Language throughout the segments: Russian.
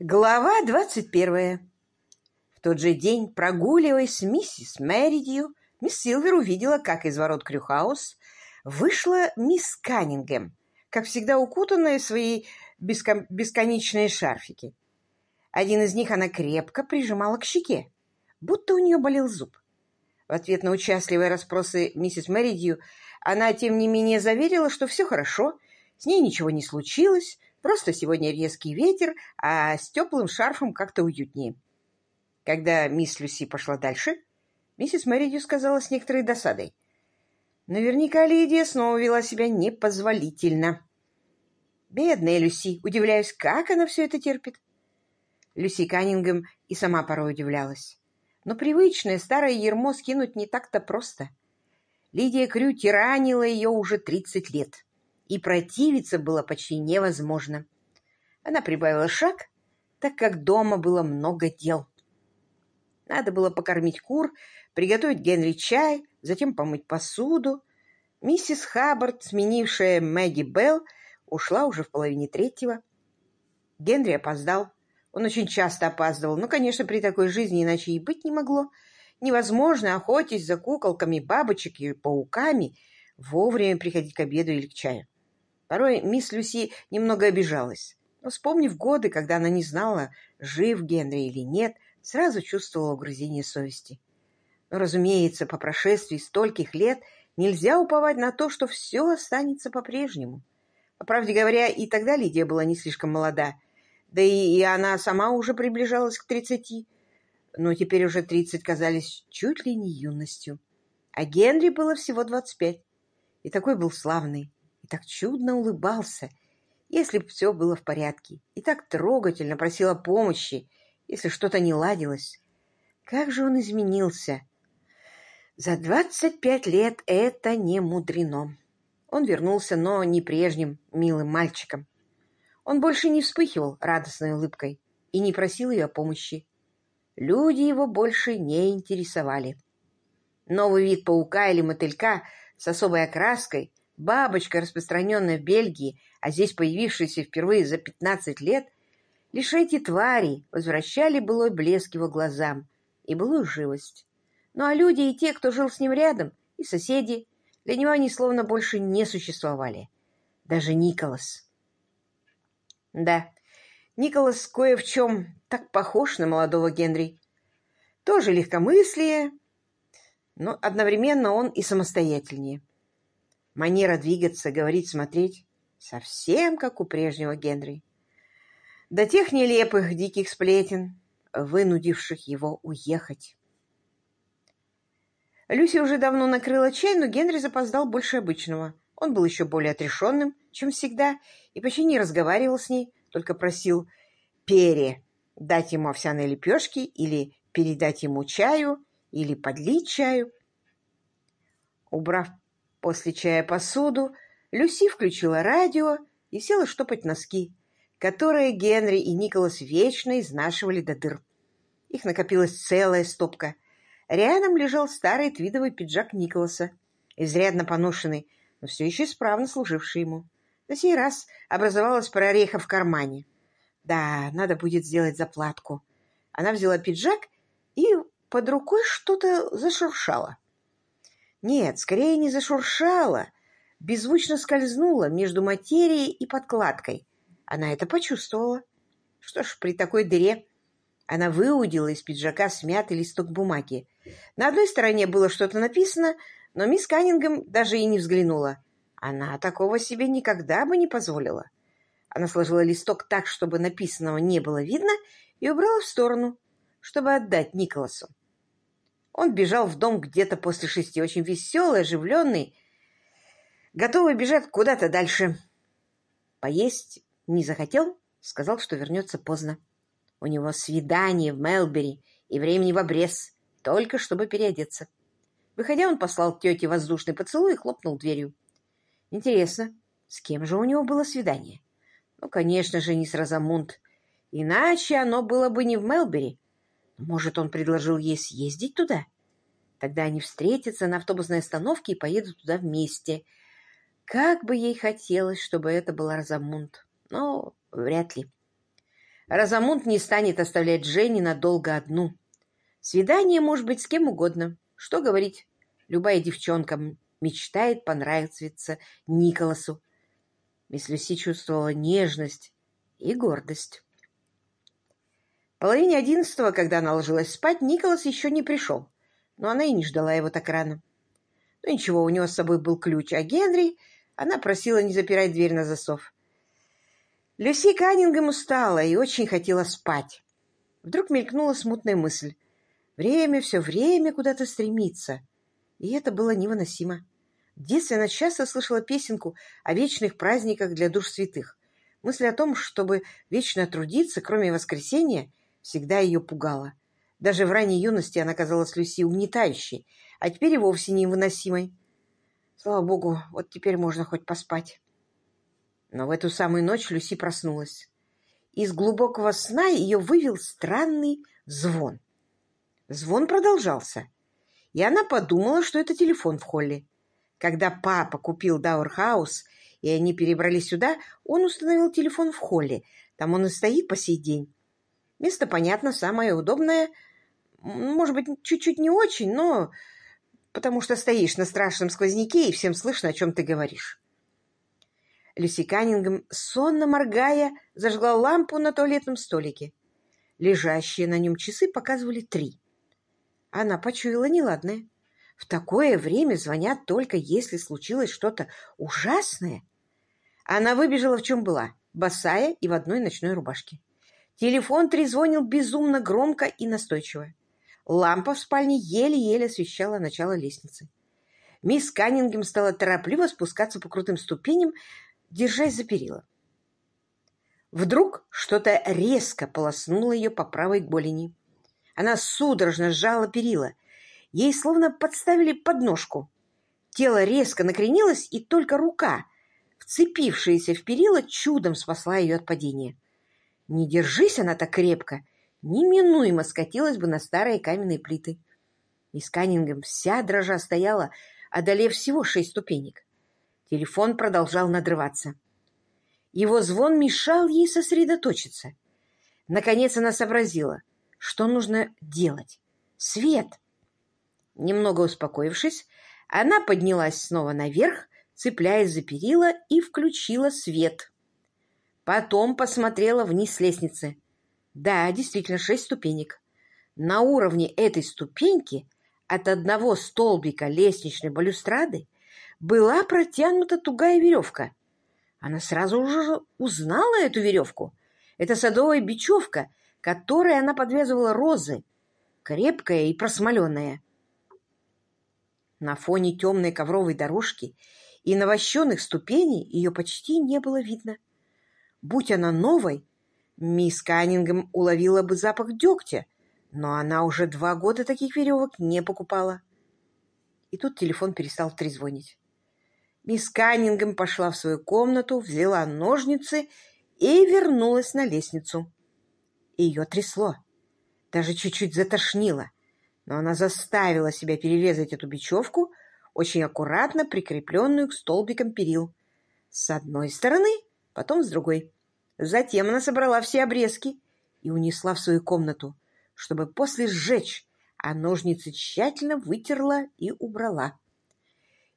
Глава двадцать первая. В тот же день, прогуливаясь с миссис Мэридью, мисс Силвер увидела, как из ворот Крюхаус вышла мисс Каннингем, как всегда укутанная в свои бескон... бесконечные шарфики. Один из них она крепко прижимала к щеке, будто у нее болел зуб. В ответ на участливые расспросы миссис Мэридью она, тем не менее, заверила, что все хорошо, с ней ничего не случилось, Просто сегодня резкий ветер, а с теплым шарфом как-то уютнее. Когда мисс Люси пошла дальше, миссис Мэридью сказала с некоторой досадой. Наверняка Лидия снова вела себя непозволительно. Бедная Люси, удивляюсь, как она все это терпит. Люси Каннингем и сама порой удивлялась. Но привычное старое ермо скинуть не так-то просто. Лидия Крю тиранила ее уже тридцать лет и противиться было почти невозможно. Она прибавила шаг, так как дома было много дел. Надо было покормить кур, приготовить Генри чай, затем помыть посуду. Миссис Хаббард, сменившая Мэгги Белл, ушла уже в половине третьего. Генри опоздал. Он очень часто опаздывал, но, конечно, при такой жизни иначе и быть не могло. Невозможно, охотясь за куколками, бабочек и пауками, вовремя приходить к обеду или к чаю. Порой мисс Люси немного обижалась, но, вспомнив годы, когда она не знала, жив Генри или нет, сразу чувствовала угрызение совести. Но, разумеется, по прошествии стольких лет нельзя уповать на то, что все останется по-прежнему. По правде говоря, и тогда Лидия была не слишком молода, да и, и она сама уже приближалась к тридцати, но теперь уже тридцать казались чуть ли не юностью. А Генри было всего двадцать пять, и такой был славный, так чудно улыбался, если б все было в порядке, и так трогательно просил о помощи, если что-то не ладилось. Как же он изменился! За двадцать пять лет это не мудрено. Он вернулся, но не прежним милым мальчиком. Он больше не вспыхивал радостной улыбкой и не просил ее о помощи. Люди его больше не интересовали. Новый вид паука или мотылька с особой окраской Бабочка, распространенная в Бельгии, а здесь появившаяся впервые за пятнадцать лет, лишь эти твари возвращали былой блеск его глазам и былую живость. Ну а люди и те, кто жил с ним рядом, и соседи, для него они словно больше не существовали. Даже Николас. Да, Николас кое в чем так похож на молодого Генри. Тоже легкомыслие, но одновременно он и самостоятельнее. Манера двигаться, говорить, смотреть совсем как у прежнего Генри. До тех нелепых диких сплетен, вынудивших его уехать. Люси уже давно накрыла чай, но Генри запоздал больше обычного. Он был еще более отрешенным, чем всегда, и почти не разговаривал с ней, только просил Пере дать ему овсяные лепешки или передать ему чаю, или подлить чаю. Убрав После чая посуду Люси включила радио и села штопать носки, которые Генри и Николас вечно изнашивали до дыр. Их накопилась целая стопка. Рядом лежал старый твидовый пиджак Николаса, изрядно поношенный, но все еще исправно служивший ему. На сей раз образовалась прореха в кармане. Да, надо будет сделать заплатку. Она взяла пиджак, и под рукой что-то зашуршало. Нет, скорее не зашуршала, беззвучно скользнула между материей и подкладкой. Она это почувствовала. Что ж, при такой дыре она выудила из пиджака смятый листок бумаги. На одной стороне было что-то написано, но мисс Каннингем даже и не взглянула. Она такого себе никогда бы не позволила. Она сложила листок так, чтобы написанного не было видно, и убрала в сторону, чтобы отдать Николасу. Он бежал в дом где-то после шести, очень веселый, оживленный, готовый бежать куда-то дальше. Поесть не захотел, сказал, что вернется поздно. У него свидание в Мелбери и времени в обрез, только чтобы переодеться. Выходя, он послал тете воздушный поцелуй и хлопнул дверью. Интересно, с кем же у него было свидание? Ну, конечно же, не с Розамунд. Иначе оно было бы не в Мелбери, может, он предложил ей съездить туда? Тогда они встретятся на автобусной остановке и поедут туда вместе. Как бы ей хотелось, чтобы это была Розамунд, но вряд ли. Розамунд не станет оставлять Дженни надолго одну. Свидание может быть с кем угодно. Что говорить, любая девчонка мечтает понравиться Николасу. Мисс Люси чувствовала нежность и гордость. Половине одиннадцатого, когда она ложилась спать, Николас еще не пришел, но она и не ждала его так рано. Ну ничего, у него с собой был ключ, а Генри она просила не запирать дверь на засов. Люси Каннингем устала и очень хотела спать. Вдруг мелькнула смутная мысль. Время все время куда-то стремится. И это было невыносимо. В детстве она часто слышала песенку о вечных праздниках для душ святых. Мысль о том, чтобы вечно трудиться, кроме воскресенья, всегда ее пугала. Даже в ранней юности она казалась Люси угнетающей, а теперь и вовсе невыносимой. Слава богу, вот теперь можно хоть поспать. Но в эту самую ночь Люси проснулась. Из глубокого сна ее вывел странный звон. Звон продолжался, и она подумала, что это телефон в холле. Когда папа купил Дауэрхаус, и они перебрались сюда, он установил телефон в холле. Там он и стоит по сей день. Место, понятно, самое удобное. Может быть, чуть-чуть не очень, но потому что стоишь на страшном сквозняке, и всем слышно, о чем ты говоришь. Люси Каннингем, сонно моргая, зажгла лампу на туалетном столике. Лежащие на нем часы показывали три. Она почуяла неладное. В такое время звонят только если случилось что-то ужасное. Она выбежала в чем была, босая и в одной ночной рубашке. Телефон трезвонил безумно громко и настойчиво. Лампа в спальне еле-еле освещала начало лестницы. Мисс Каннингем стала торопливо спускаться по крутым ступеням, держась за перила. Вдруг что-то резко полоснуло ее по правой голени. Она судорожно сжала перила. Ей словно подставили подножку. Тело резко накренилось, и только рука, вцепившаяся в перила, чудом спасла ее от падения. Не держись она так крепко, неминуемо скатилась бы на старые каменные плиты. И с Каннингем вся дрожа стояла, одолев всего шесть ступенек. Телефон продолжал надрываться. Его звон мешал ей сосредоточиться. Наконец она сообразила, что нужно делать. Свет! Немного успокоившись, она поднялась снова наверх, цепляясь за перила, и включила свет. Потом посмотрела вниз лестницы. Да, действительно, шесть ступенек. На уровне этой ступеньки от одного столбика лестничной балюстрады была протянута тугая веревка. Она сразу уже узнала эту веревку. Это садовая бечевка, которой она подвязывала розы, крепкая и просмоленная. На фоне темной ковровой дорожки и навощенных ступеней ее почти не было видно. Будь она новой, мисс Каннингем уловила бы запах дегтя, но она уже два года таких веревок не покупала. И тут телефон перестал трезвонить. Мисс Каннингем пошла в свою комнату, взяла ножницы и вернулась на лестницу. Ее трясло, даже чуть-чуть затошнило, но она заставила себя перерезать эту бечевку, очень аккуратно прикрепленную к столбикам перил. С одной стороны, потом с другой. Затем она собрала все обрезки и унесла в свою комнату, чтобы после сжечь, а ножницы тщательно вытерла и убрала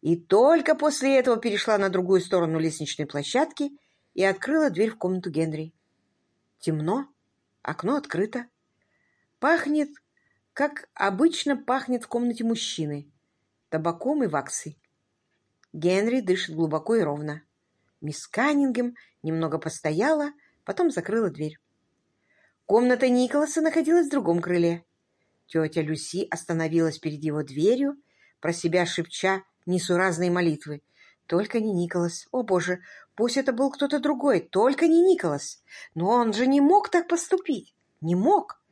и только после этого перешла на другую сторону лестничной площадки и открыла дверь в комнату Генри. Темно, окно открыто. Пахнет, как обычно пахнет в комнате мужчины, табаком и ваксой. Генри дышит глубоко и ровно. Мисс Каннингем немного постояла, потом закрыла дверь. Комната Николаса находилась в другом крыле. Тетя Люси остановилась перед его дверью, про себя шепча несуразные молитвы. Только не Николас. О, Боже, пусть это был кто-то другой, только не Николас. Но он же не мог так поступить. Не мог.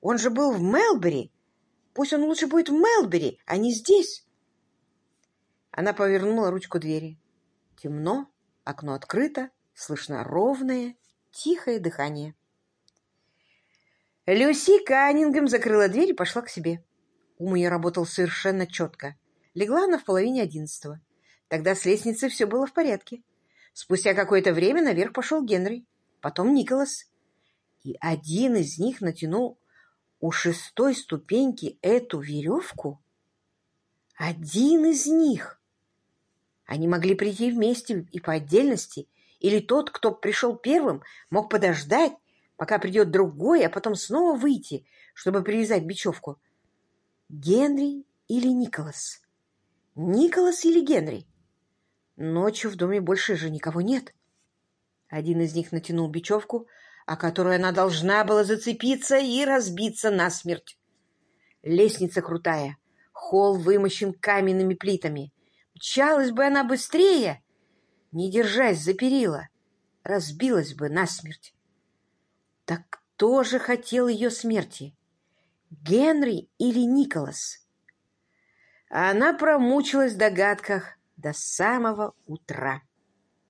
Он же был в Мелбери. Пусть он лучше будет в Мелбери, а не здесь. Она повернула ручку двери. Темно, окно открыто, слышно ровное, тихое дыхание. Люси Каннингем закрыла дверь и пошла к себе. Ум ее работал совершенно четко. Легла она в половине одиннадцатого. Тогда с лестницы все было в порядке. Спустя какое-то время наверх пошел Генри, потом Николас. и один из них натянул у шестой ступеньки эту веревку? Один из них! Они могли прийти вместе и по отдельности, или тот, кто пришел первым, мог подождать, пока придет другой, а потом снова выйти, чтобы привязать бечевку. Генри или Николас? Николас или Генри? Ночью в доме больше же никого нет. Один из них натянул бечевку, о которую она должна была зацепиться и разбиться насмерть. Лестница крутая, холл вымощен каменными плитами. Мчалась бы она быстрее, не держась за перила, разбилась бы насмерть. Так кто же хотел ее смерти? Генри или Николас? Она промучилась в догадках до самого утра.